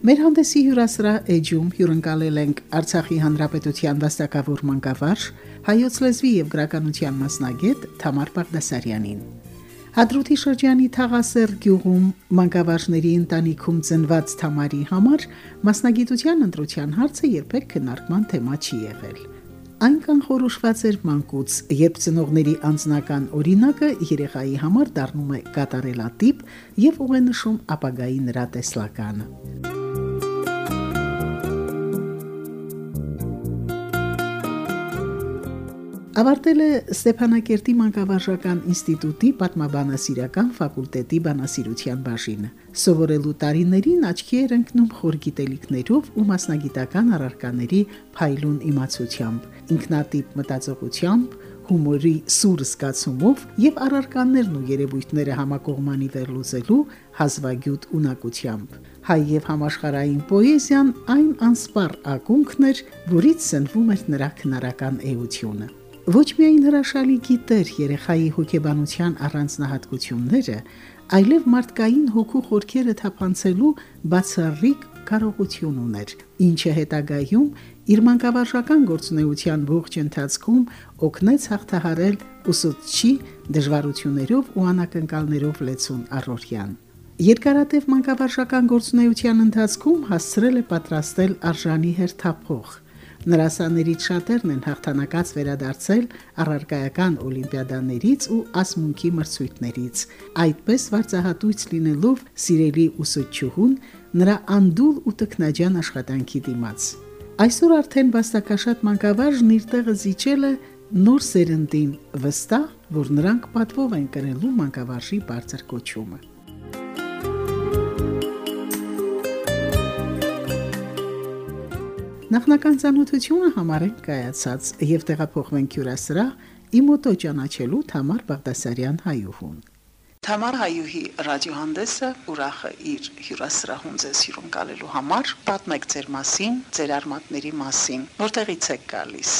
Մեր հանդեսի հյուրասրահ էջում հյուրընկալել ենք Արցախի հանրապետության վաստակավոր մանկավարժ, հայոց լեզվի եւ գրականության մասնագետ Թամար Բաղդասարյանին։ Հադրութի շրջանի Թաղասեր գյուղում մանկավարժների ընտանիքում ծնված Թամարի համար մասնագիտության ընտրության հարցը երբեք քննարկման թեմա չի եղել։ Այն կանխորոշված էր մանկուց, երբ ծնողների անձնական օրինակը երեխայի համար դառնում է կատարելատիպ եւ ուղենշում ապագայի նրա տեսլականը։ Ավարտել է Ստեփանակերտի մանկավարժական ինստիտուտի պատմաբանասիրական ֆակուլտետի բանասիրության բաժինը։ Սովորելու տարիներին աչքի էր ընկնում խորգիտելիքներով ու մասնագիտական առարկաների փայլուն իմացությամբ, ինքնատիպ մտածողությամբ, հումորի սուր զգացումով եւ առարկաներն ու երևույթները համակողմանի վերլուծելու հազվագյուտ ունակությամբ։ Հայ եւ համաշխարային պոեզիան այն անսպար ակունքն էր, որից սնվում էր նրա քնարական էությունը։ Ոչ միայն հրաշալի գիտեր երեխայի հոգեբանության առանձնահատկությունները, այլև մարդկային հոգու խորքերը թափանցելու բացառիկ կարողություն ուներ, ինչը հետագայում իր մանկավարժական գործունեության ողջ ընթացքում օգնեց հաղթահարել ուսուցչի դժվարություններով ու անակնկալներով լեցուն առօրյան։ Երկարատև մանկավարժական գործունեության ընթացքում հասցրել է պատրաստել արժանի հերթափող Նրա սաներից շատերն են հաղթանակած վերադարձել առարկայական օլիմպիադաներից ու ասմունքի մրցույթներից։ Այդպես վարձահատույց լինելով սիրելի ուսուցչուհուն նրա անդուլ ու տքնաջան աշխատանքի դիմաց։ Այսօր արդեն վաստակաշատ մանկավարժն իր տեղը զիջել է նոր սերնդին վստահ, որ նրանք պատվով են կրելու մանկավարժի բարձր կոչումը։ Նախնական ցանոթությունը համարենք կայացած եւ տեղափոխվենք հյուրասրահ իմոտո ճանաչելու Թամար Բաղդասարյան հայուհուն։ Թամար հայուհի ռադիոհանդեսը ուրախ է իր հյուրասրահում ձեզ հյուրուն գալելու համար։ Պատմեք ձեր մասին, ձեր արմատների մասին։ Որտեղից եք գալիս։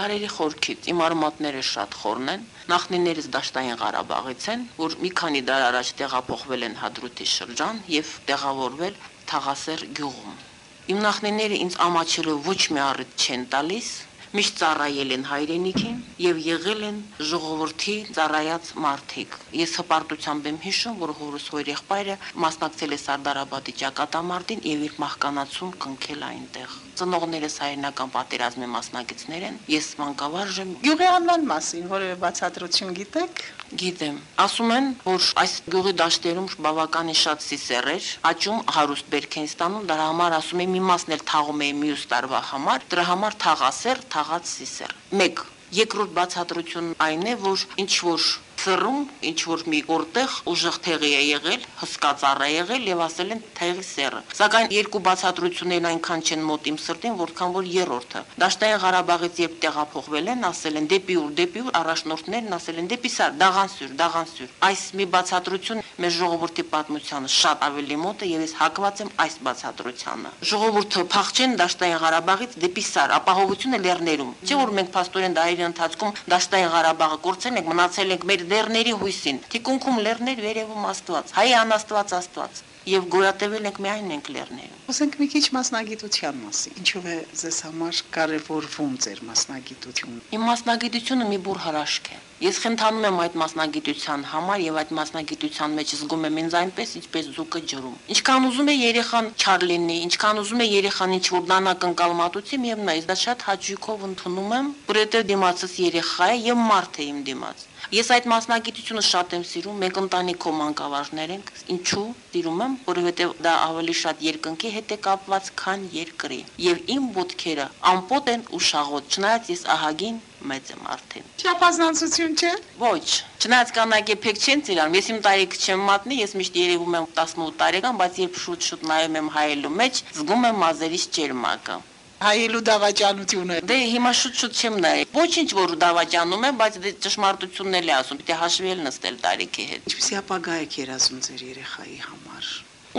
Դարերի խորքից իմ արմատները շատ խորն են։ Նախնիներից Դաշտային Ղարաբաղից են, որ մի քանի դար առաջ տեղափոխվել են Հադրութի շրջան եւ տեղավորվել Թաղասեր գյուղում։ Իմ նախնիները ինձ ամաչելու ոչ մի առիթ չեն տալիս, միշտ ծառայել են հայրենիքին եւ եղել են ժողովրդի ծառայած մարդիկ։ Ես հպարտությամբ եմ հիշում, որ հորս հոր եղբայրը մասնակցել է Սարդարաբադի ճակատամարտին եւ իր մահկանացուն կնքել այնտեղ։ Ծնողներս հայրենական պատերազմի մասնակիցներ են։ Ես մանկավարժ եմ։ Գյուղի անվան մասին որևէ բացատրություն գիտեք։ Գիտեմ։ Ասում են, որ այս գյուղի դաշտերում բավականին շատ սիսեր էր, աճում հարուստ բերք են ստանում, դրա համար ասում եմ մի մասն էլ թաղում էի մյուս տարվա համար, դրա համար թաղասեր, թաղած սիսեր։ 1 Երկրորդ բացատրությունն այն է, որ ինչ որ ծռում ինչ որ մի որտեղ ուժեղ թեղի է եղել, հսկա ծառ է եղել եւ ասել են թեղի սերը։ Սակայն երկու բացատրություններն այնքան չեն մոտ իմ սրտին, որքան որ երրորդը։ Դաշտային Ղարաբաղից երբ տեղափոխվել են, ասել են դեպի ուր, դեպի ուր, առաջնորդներն ասել են դեպի սար, դաղանսյուր, դաղանսյուր։ Այս մի բացատրություն մեր ժողովրդի պատմությանը շատ ավելի մոտ է եւ ես հակված եմ այս բացատրությանը։ Ժողովուրդը փախչեն Դաշտային Ղարաբաղից դեպի սար, ապահովությունը լեռներում։ Չէ որ մենք փաստորեն դարերի ընթացքում Դաշտային Ղարաբաղը կորցել ենք, մնացել ենք մեր լեռների հույսին։ Թիկունքում լեռներ վերևում Աստված, հայ անաստված Աստված եւ գոյատևել ենք միայն ենք լեռներում։ Ոսենք մի քիչ մասնագիտության մասին։ Ինչով է ձեզ համար կարևորվում ձեր մասնագիտությունը։ Իմ մասնագիտությունը մի բուր հրաշք է։ Ես խնդանում եմ այդ մասնագիտության համար եւ այդ մասնագիտության մեջ զգում եմ ինձ այնպես, ինչպես զուկը ջրում։ Ինչքան ուզում է երեխան չար լինի, ինչքան ուզում է երեխան ինչ որ դանական կալմատուցի, միևնույն է, դա շատ հաճույքով ընդունում եմ, որովհետեւ դիմացս երեխա է եւ մարդ է իմ դիմաց։ Ես այդ մասնագիտությունը շատ եմ սիրում, մենք ընտանիքով մանկավարժներ ենք։ Ինչու՞ սիրում եմ, որովհետև դա ավելի շատ երկնքի հետ է կապված, քան երկրի։ Եվ իմ ոտքերը ամպոտ են ու շաղոտ, չնայած ես ահագին մեծ եմ արդեն։ Չափազանցություն չէ։ Ոչ, չնայած կանայք եփեք չեն ծիրան, ես իմ տարիքը չեմ մատնի, ես միշտ երևում եմ 18 տարեկան, բայց երբ շուտ-շուտ նայում եմ հայելու մեջ, զգում եմ մազերիս ջերմակը։ հայելու դավաճանությունը։ Դե հիմա շուտ-շուտ չեմ նայ։ Ոչինչ որ դավաճանում եմ, բայց դե ճշմարտությունն էլ է ասում, պիտի հաշվի էլ նստել տարիքի հետ։ Ինչպեսի ապագա եք երազում ձեր երեխայի համար։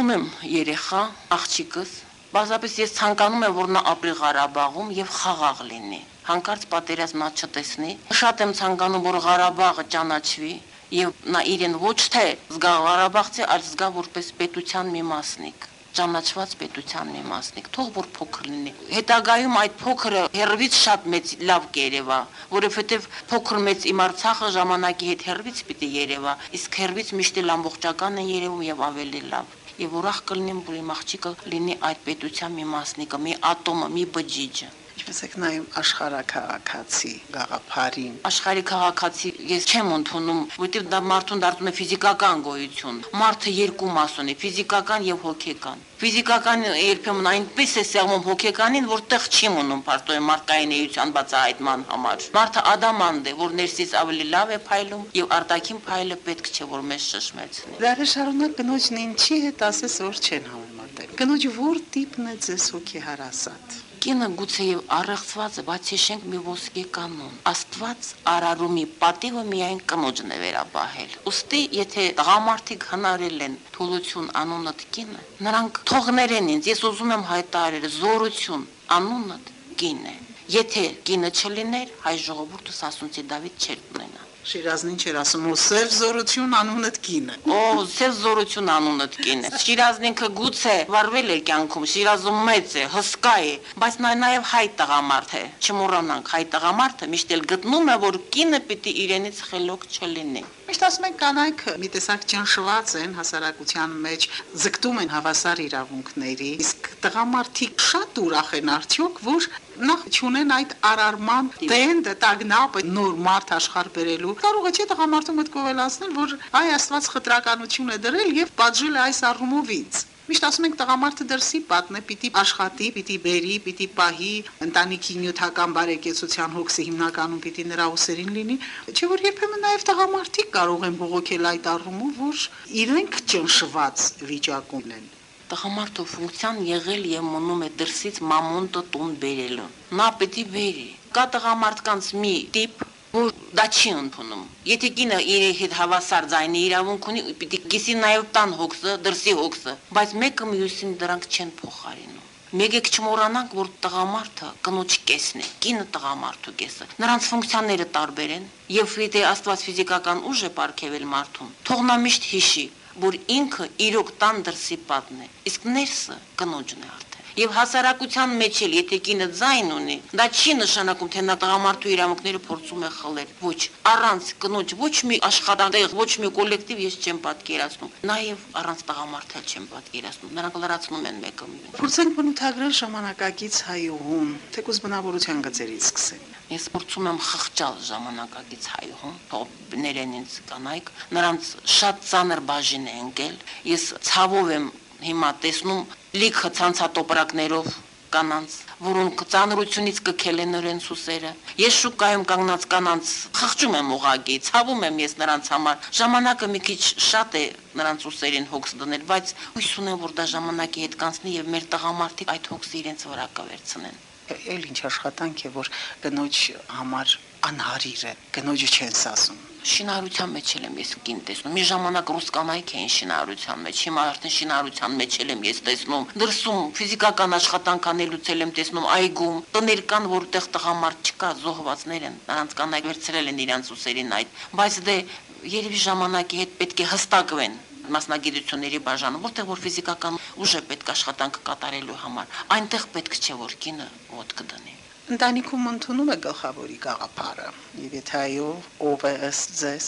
Ունեմ երեխա, աղջիկս, բազապես ես ցանկանում եմ, որ նա ապրի Ղարաբաղում եւ խաղաղ լինի։ Հանկարծ պատերազմ նա չտեսնի։ Շատ եմ ցանկանում, որ Ղարաբաղը ճանաչվի եւ նա իրեն ոչ թե զգա Ղարաբաղցի, այլ զգա որպես պետության մի մասնիկ ճանաչված պետության մի մասնիկ, թող որ փոքր լինի։ Հետագայում այդ փոքրը հերվից շատ մեծ լավ կերևա, որովհետև փոքր մեծ իմ Արցախը ժամանակի հետ հերվից պիտի երևա, իսկ հերվից միշտ էլ ամբողջական է երևում եւ ավելի լավ եւ ուրախ կլինեմ, որ իմ աղջիկը լինի այդ պետության մի մասնիկը, մի ատոմը, մի բջիջը։ Ինչպես եք նայում աշխարհակահաղացի գաղափարին։ Աշխարհի քաղաքացի ես չեմ ընդունում, որովհետև դա մարդուն դարձնում է ֆիզիկական գոյություն։ Մարդը երկու մաս ունի՝ ֆիզիկական եւ հոգեկան։ Ֆիզիկական երբեմն այնպես է սեղմում հոգեկանին, որ տեղ չի մնում պարտոյ մարդկային էության բացահայտման համար։ Մարդը ադամանդ է, որ ներսից ավելի լավ է փայլում եւ արտաքին փայլը պետք չէ որ մեզ շշմեցնի։ Դարը շարունակ կնոջն ինչի հետ ասես որ չեն համեմատել։ Կնոջ որ տիպն է ձեզ հոգեհարասատ։ Կինը գուցեև առեղծված է, բայց հիշենք մի ոսկե կանոն։ Աստված արարումի պատիվը միայն կնոջն է վերաբահել։ Ոստի, եթե տղամարդիկ հնարել են թուլություն անունդ կինը, նրանք թողներեն ինձ, ես ուզում եմ հայտարարել զորություն անունդ կին է։ Եթե կինը չլիներ, հայ ժողովուրդը Սասունցի Դավիթ չէր ունենա։ Շիրազնին չէր ասում, ու սև զորություն անունդ կինը։ Օ, սև զորություն անունդ կինը։ Շիրազնինքը գուցե վարվել է կյանքում, Շիրազում մեծ է, հսկա է, բայց նա նաև հայ տղամարդ է։ Չմոռանանք, հայ տղամարդը միշտ էլ գտնում է, որ կինը պիտի իրենից խելոք չլինի։ Միշտ ասում են կանայք մի տեսակ ճնշված են հասարակության մեջ, ձգտում են հավասար իրավունքների, իսկ տղամարդիկ շատ ուրախ են արդյոք, որ նախ ճունեն այդ արարման տենդը, տագնապը նոր մարդ աշխարհ բերելու։ Կարող է չէ տղամարդու մտքով էլ ասնել, որ այ Աստված խտրականություն է դրել եւ պատժել այս առումով ինձ։ Միշտ ասում ենք տղամարդը դրսի պատն է, պիտի աշխատի, պիտի բերի, պիտի պահի, ընտանիքի նյութական բարեկեցության հոգսը հիմնականում պիտի նրա ուսերին լինի, չէ որ երբեմն նաև տղամարդիկ կարող են բողոքել այդ առումով, որ իրենք ճնշված վիճակում են տղամարդու ֆունկցիան եղել եւ մնում է դրսից մամոնտը տուն բերելու։ Նա պետք է բերի։ Կա տղամարդկանց մի տիպ, որ դա չի ընդունում։ Եթե կինը իր հետ հավասար ձայնի իրավունք ունի, պիտի գիսի նաև տան հոգսը, դրսի հոգսը, բայց մեկը մյուսին դրանք չեն փոխարինում։ Մեկ եք չմոռանանք, որ տղամարդը կնոջ կեսն է, կինը տղամարդու կեսը։ Նրանց ֆունկցիաները տարբեր են, եւ եթե Աստված ֆիզիկական ուժ է ապարգևել մարդուն, թող նա միշտ հիշի, որ ինքը իրոք տան դրսի պատն է, իսկ ներսը կնոջն է Եվ հասարակության մեջ էլ եթե կինը ձայն ունի, դա չի նշանակում, թե նա տղամարդու իրավունքները փորձում է խլել։ Ոչ, առանց կնոջ ոչ մի աշխատանք, ոչ մի կոլեկտիվ ես չեմ պատկերացնում։ Նաև առանց տղամարդը չեմ պատկերացնում։ Նրանք լրացնում են մեկը մյուսին։ Փորձենք բնութագրել ժամանակակից հայուհուն, թեկուզ բնավորության գծերից սկսենք։ Ես փորձում եմ խղճալ ժամանակակից հայուհուն, թող ներեն ինձ կանայք, նրանց շատ ծանր բաժին է ընկել։ Ես ցավով եմ հիմա տեսնում լիքը ցանցատոպրակներով կանանց, որոնք ծանրությունից կքել են իրենց ուսերը։ Ես շուկայում կանգնած կանանց խղճում եմ ուղագի, ցավում եմ ես նրանց համար։ Ժամանակը մի քիչ շատ է նրանց ուսերին հոգս դնել, բայց հույս ունեմ, որ դա ժամանակի հետ կանցնի եւ մեր տղամարդիկ այդ հոգսը իրենց վրա կվերցնեն։ Էլ ինչ աշխատանք է, որ կնոջ համար անհարիր է, կնոջը չեն սասում շինարարության մեջ եմ ես կին տեսնում։ Մի ժամանակ ռուս կանայք էին շինարարության մեջ, հիմա արդեն շինարարության մեջ եմ ես տեսնում։ Դրսում ֆիզիկական աշխատանք անելուց եմ տեսնում այգում, տներ կան, որտեղ տղամարդ չկա, զոհվածներ են, նրանց կանայք վերցրել են իրանց ուսերին այդ։ Բայց դե երևի ժամանակի հետ պետք է հստակվեն մասնագիտությունների բաժանում, որտեղ որ ֆիզիկական ուժ է պետք աշխատանք կատարելու համար։ Այնտեղ պետք չէ որ կինը ոդկ դնի։ Ընտանիքում ընդունում է գլխավորի գաղափարը։ Եվ եթե այո, ով է ըստ ձեզ։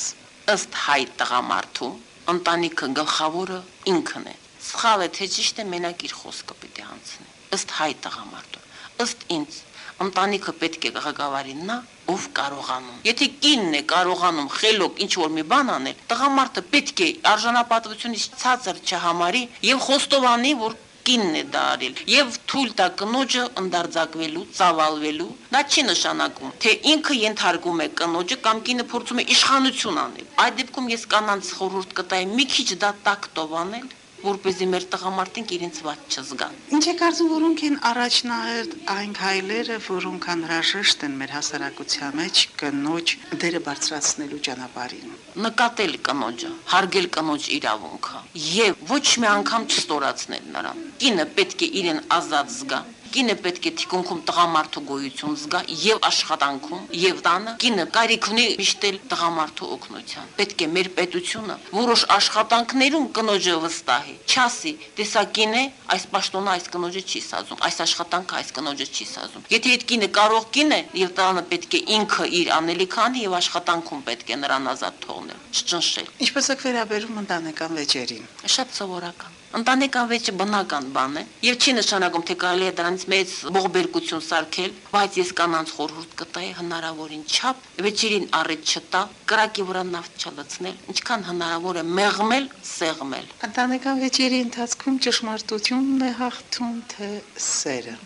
Ըստ հայ տղամարդու ընտանիքը գլխավորը ինքն է։ Սխալ է թե ճիշտ է մենակ իր խոսքը պիտի անցնի։ Ըստ հայ տղամարդու։ Ըստ ինձ ընտանիքը պետք է ղեկավարի նա, ով կարողանում։ Եթե կինն է կարողանում խելոք ինչ որ մի բան անել, տղամարդը պետք է արժանապատվությունից ցածր չհամարի եւ խոստովանի, որ կինն է դա արել եւ թույլ տա կնոջը ընդարձակվելու, ծավալվելու, դա չի նշանակում, թե ինքը ենթարկում է կնոջը կամ կինը փորձում է իշխանություն անել։ Այդ դեպքում ես կանանց խորհուրդ կտայի մի քիչ դա տակ տովանել որպեսզի մեր տղամարդիկ իրենց ված չզգան։ Ինչ է կարծում, որոնք են առաջնահերթ այն հայլերը, որոնք անհրաժեշտ են մեր հասարակության մեջ կնոջ դերը բարձրացնելու ճանապարհին։ Նկատել կնոջը, հարգել կնոջ իրավունքը եւ ոչ մի անգամ չստորացնել նրան։ Կինը պետք է իրեն ազատ զգա կինը պետք է թիկունքում տղամարդու գոյություն զգա եւ աշխատանքում եւ տանը կինը կարիք ունի միշտել տղամարդու օգնության պետք է մեր պետությունը որոշ աշխատանքներում կնոջը վստահի չասի տեսա կին է այս պաշտոնը այս կնոջը չի սազում այս աշխատանքը այս կնոջը չի սազում եթե այդ կինը կարող կին է եւ տանը պետք է ինքը իր անելիքը անի եւ աշխատանքում պետք է նրան ազատ թողնել չճնշել Ինչպես եք վերաբերում ընտանեկան վեճերին։ շատ սովորական Ընտանեկան վեճը բնական բան է եւ չի նշանակում թե կարելի է դրանից մեծ ողբերգություն սարքել, բայց ես կանանց խորհուրդ կտայի հնարավորին չափ վեճերին առիթ չտա, կրակի վրա նավթ չլցնել, ինչքան հնարավոր է մեղմել, սեղմել։ Ընտանեկան վեճերի ընթացքում ճշմարտությունն է հաղթում, թե սերը։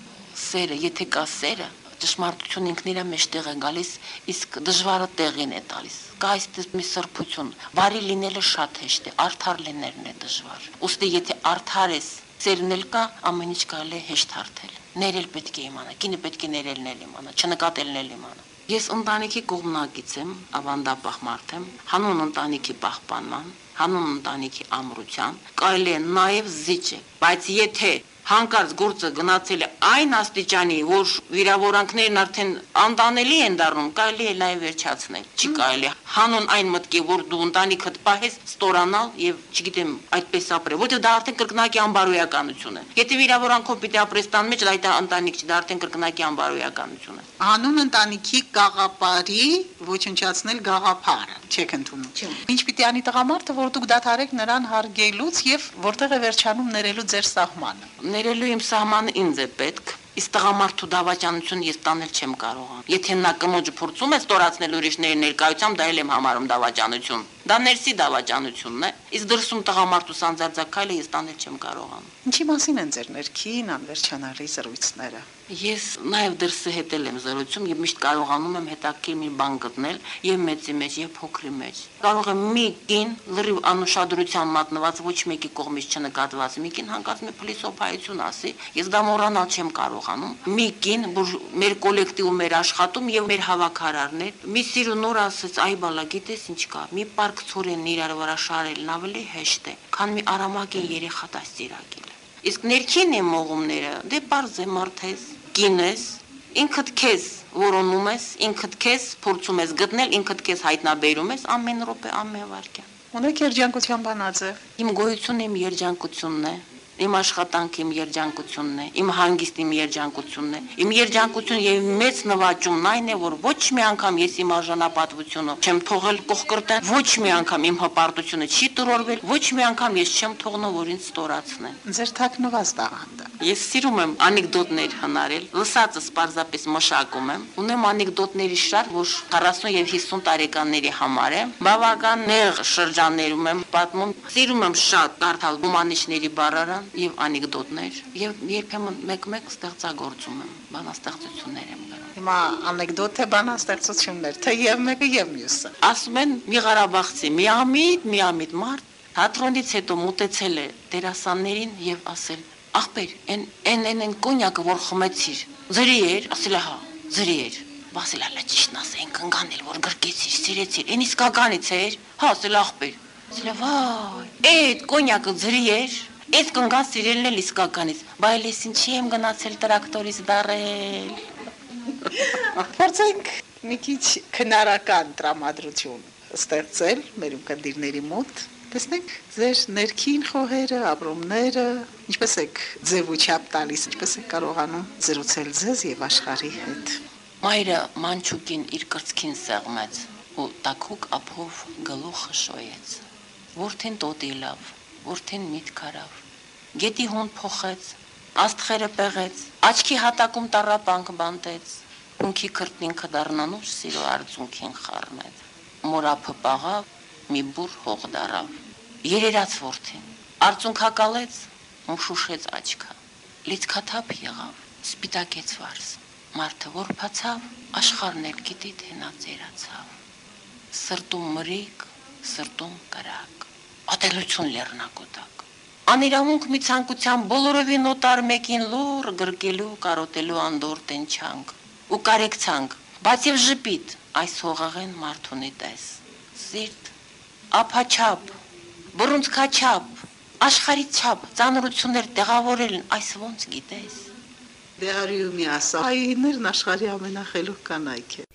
Սերը, եթե կա սերը, ճշմարտություն ինքն իր մեջ տեղ է գալիս, իսկ դժվարը տեղին է տալիս։ Կա այստեղ մի սրբություն։ Բարի լինելը շատ հեշտ է, արդար լինելն է դժվար։ Ոստի եթե արդար ես, ծերն էլ կա, ամեն ինչ կարելի է հեշտ հարթել։ Ներել պետք է իմանա, կինը պետք է ներելն էլ իմանա, չնկատելն էլ իմանա։ Ես ընտանիքի կողմնակից եմ, ավանդապահ մարդ եմ, հանուն ընտանիքի պահպանման, հանուն ընտանիքի ամրության, կարելի է նաև զիջել, բայց եթե հանկարծ գործը գնացել է այն աստիճանի, որ վիրավորանքներն արդեն անտանելի են դառնում, կարելի է նաև վերջացնել։ Չի կարելի. Հանուն այն մտքի, որ դու ընտանիքդ պահես, ստորանալ եւ, չգիտեմ, այդպես ապրել, որտեղ դա արդեն կրկնակի անբարոյականություն է։ Եթե վիրավորանքով պիտի ապրես տան մեջ, դա ընտանիք չի, դա արդեն կրկնակի անբարոյականություն է։ Հանուն ընտանիքի գաղապարի ոչնչացնել գաղափարը չեք ընդունում։ Ինչ պիտի անի տղամարդը, որ դուք դադարեք նրան հարգելուց եւ որտեղ է վերջանում ներելու ձեր սահմանը։ Ներելու իմ սահմանը ինձ է պետք, իսկ տղամարդու դավաճանություն ես տանել չեմ կարողանում։ Եթե նա կնոջը փորձում է ստորացնել ուրիշների ներկայությամբ, դա էլ եմ համարում դավաճանություն։ Դա ներսի դավաճանությունն է, իսկ դրսում տղամարդու սանձարձակալը ես տանել չեմ կարողանում։ Ինչի մասին են ձեր ներքին անվերջանալի զրույցները։ Ես նաև դրսը հետել եմ զրուցում եւ միշտ կարողանում եմ հետաքրքիր մի բան գտնել եւ մեծի մեջ եւ փոքրի մեջ։ Կարող եմ մի կին լրիվ անուշադրության մատնված ոչ մեկի կողմից չնկատված մի կին հանկարծ մի փիլիսոփայություն ասի, ես դա մոռանալ չեմ կարողանում։ Մի կին, որ մեր կոլեկտիվում էր աշխատում եւ մեր հավաքարարներ, մի սիրունոր ասեց, այ բալա, գիտես ինչ կա, մի պարկ ցորեն իրար վրա շարելն ավելի հեշտ է, քան մի արամակին երեխա դաստիարակելը։ Իսկ ներքին է մողումները, դե բարձ է մարդես, կին ես, ինքդ քեզ որոնում ես, ինքդ քեզ փորձում ես գտնել, ինքդ քեզ հայտնաբերում ես ամեն րոպե, ամեն վարքյան։ Ունեք երջանկության բանաձե։ Իմ գոյությունը իմ երջանկությունն է, իմ աշխատանքը իմ երջանկությունն է, իմ հանգիստը իմ երջանկությունն է։ Իմ երջանկություն եւ մեծ նվաճումն այն է, որ ոչ մի անգամ ես իմ արժանապատվությունը չեմ թողել կողկրտեն, ոչ մի անգամ իմ հպարտությունը չի տրորվել, ոչ մի անգամ ես չեմ թողնու, որ ինձ ստորացնեն։ Ձեր թաքնված տաղանդը։ Ես սիրում եմ անեկդոտներ հնարել, լսածս պարզապես մշակում եմ։ Ունեմ անեկդոտների շարք, որ 40 եւ 50 տարեկանների համար է։ Բավական նեղ շրջաններում եմ պատմում։ Սիրում եմ շատ կարդալ հումանիչների բառարան եւ անեկդոտներ եւ երբեմն մեկ-մեկ ստեղծագործում եմ, բանաստեղծություններ եմ գրում։ Հիմա անեկդոտ թե բանաստեղծություններ, թե եւ մեկը եւ մյուսը։ Ասում են մի Ղարաբաղցի, մի ամիտ, մի ամիտ մարդ Թատրոնից հետո մտեցել է դերասաններին եւ ասել. «Ախպեր, այն այն այն կոնյակը որ խմեցիր, ձրի էր», ասել է հա, ձրի էր։ Ասել է ճիշտն ասեն կնկանել որ գրկեցիր, սիրեցիր, այն իսկականից էր։ Հա, ասել ախպեր։ Ասել է վայ, այդ կոնյակը ձրի էր։ Այս կնկան սիրելն էլ իսկականից, բայց ես ինչի եմ գնացել տրակտորից դարել։ Փորձենք մի քիչ քնարական տրամադրություն ստեղծել մեր ունկնդիրների մոտ Տեսնենք ձեր ներքին խոհերը, ապրումները, ինչպես եք ձև ու չափ տալիս, ինչպես եք կարողանում զրուցել ձեզ եւ աշխարհի հետ։ Մայրը մանչուկին իր կրծքին սեղմեց ու տակուկ ափով գլուխը շոյեց։ Որթին տոտի լավ, որդին միտք արավ։ Գետի հոն փոխեց, աստղերը պեղեց, աչքի հատակում տարապանք բանտեց, ունքի քրտնինքը դառնանուր սիրո արձունքին խառնեց։ Մորափը պաղավ, մի բուր հող դարավ։ Երերաց որդին, արձունքակալեց, մուշուշեց աչքը։ Լիցքաթափ եղավ, սպիտակեց վարս։ Մարդը որփացավ, աշխարհն էլ գիտի թե նա ծերացավ սրտում մրիկ, սրտում կրակ։ Ատելություն լեռնակոտակ։ անիրավունք մի ցանկության բոլորովին օտար մեկին լուր գրկելու կարոտելու անդոր տենչանք ու կարեկցանք բայց եւ ժպիտ այս հողաղեն մարդունի տես սիրտ ափաչապ բռունցքաչապ աշխարհի չափ ծանրություններ տեղավորելն այս ոնց գիտես Դե արի ու մի ասա։ Հայիներն աշխարհի ամենախելոք կանայք է։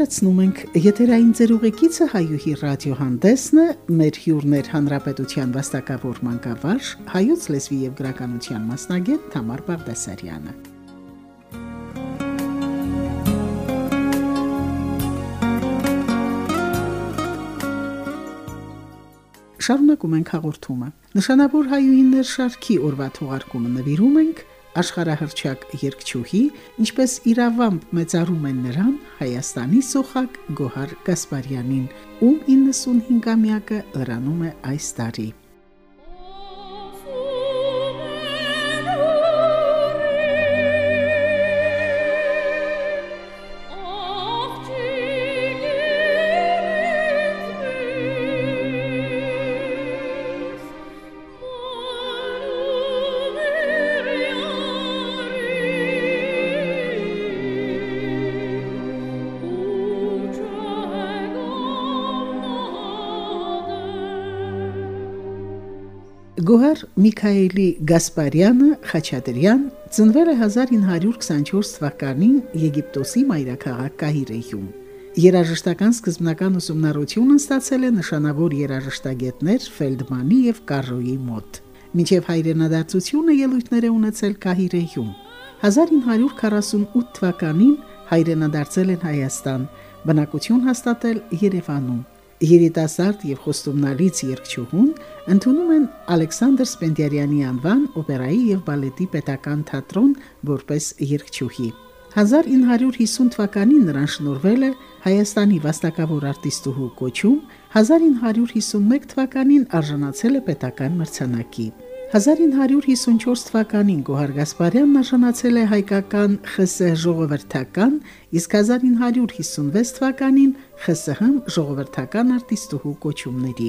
Հիշեցնում ենք, եթերային ծերուղեկիցը հայուհի ռադիոհանդեսն է, մեր հյուրներ հանրապետության վաստակավոր մանկավարժ, հայոց լեզվի եւ գրականության մասնագետ Թամար Բաղդասարյանը։ Շարունակում ենք հաղորդումը։ Նշանավոր հայուհիներ շարքի օրվա թողարկումը նվիրում ենք աշխարհահռչակ երկչուհի, ինչպես իրավամբ մեծարում են նրան Հայաստանի սոխակ Գոհար Գասպարյանին, ում 95-ամյակը լրանում է այս տարի։ Գոհար Միքայելի Գասպարյանը Խաչատրյան ծնվել է 1924 թվականին Եգիպտոսի մայրաքաղաք Կահիրեյում։ Երաժշտական սկզբնական ուսումնառությունն ստացել է նշանավոր երաժշտագետներ Ֆելդմանի եւ Կարոյի մոտ։ Մինչև հայրենադարձությունը ելույթներ է ունեցել Կահիրեյում։ 1948 թվականին հայրենադարձել են Հայաստան, բնակություն հաստատել Երևանում երիտասարդ եւ խոստումնալից երգչուհուն ընդունում են Ալեքսանդր Սպենդիարյանի անվան օպերայի եւ բալետի պետական թատրոն որպես երգչուհի։ 1950 թվականին նրան շնորվել է Հայաստանի վաստակավոր արտիստուհու կոչում, 1951 թվականին արժանացել է պետական մրցանակի։ 1954 թվականին Գոհար Գասպարյանն արժանացել է հայկական ԽՍՀ ժողովրդական, իսկ 1956 թվականին ԽՍՀ ժողովրդական արտիստուհու կոչումների։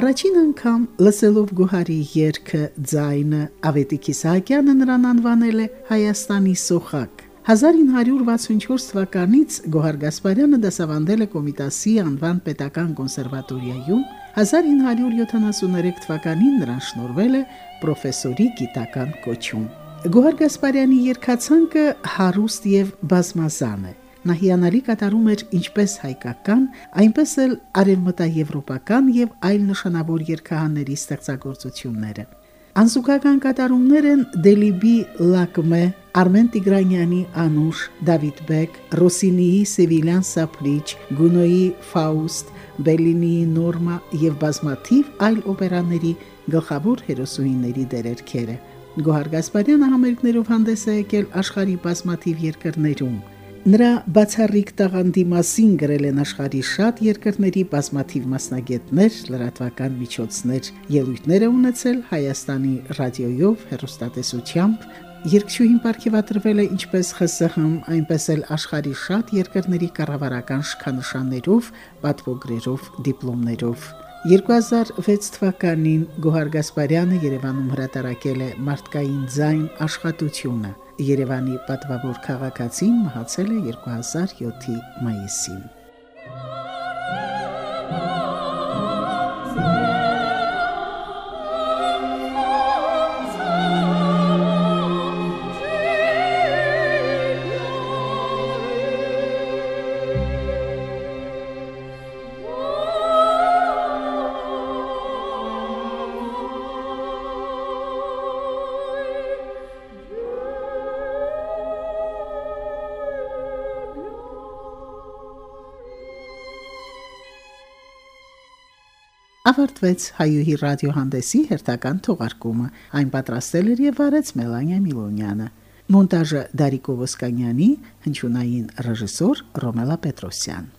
Առաջին անգամ լսելով Գոհարի երգը ձայնը Ավետիք Իսահակյանը նրան անվանել է Հայաստանի սոխակ։ 1964 թվականից Գոհար Գասպարյանը դասավանդել է Կոմիտասի անվան պետական կոնսերվատորիայում 1973 թվականին նրան շնորվել է պրոֆեսորի գիտական կոչում։ Գոհար Գասպարյանի երկացանկը հարուստ եւ բազմազան է։ Նա հիանալի կատարում էր ինչպես հայկական, այնպես էլ արևմտաեվրոպական եւ այլ նշանավոր երկհանների ստեղծագործությունները։ Անսուկական կատարումներ են Դելիբի Լակմե, Արմեն Տիգրանյանի Անուշ, Դավիթ Բեկ, Ռոսինիի Սևիլյան Սապլիչ, Գունոյի Ֆաուստ, Բելինիի Նորմա եւ բազմաթիվ այլ օպերաների գլխավոր հերոսուհիների դերերքերը։ Գոհար Գասպարյանը համերգներով հանդես է եկել աշխարհի բազմաթիվ երկրներում։ Նրա բացառիկ տաղանդի մասին գրել են աշխարհի շատ երկրների բազմաթիվ մասնագետներ, լրատվական միջոցներ, ելույթներ է ունեցել Հայաստանի ռադիոյով, հեռուստատեսությամբ, Երկչուհին ապարգևատրվել է ինչպես ԽՍՀՄ, այնպես էլ աշխարհի շատ երկրների կառավարական շքանշաններով, պատվոգրերով, դիպլոմներով։ 2006 թվականին Գոհար Գասպարյանը Երևանում հրատարակել է Մարդկային ձայն աշխատությունը։ Երևանի պատվավոր քաղաքացին մահացել է 2007-ի մայիսին։ ավարտվեց հայուհի ռադիոհանդեսի հերթական թողարկումը։ Այն պատրաստել էր եւ վարեց Մելանիա Միլոնյանը։ Մոնտաժը Դարիկո Ոսկանյանի, հնչյունային ռեժիսոր Ռոմելա Պետրոսյան։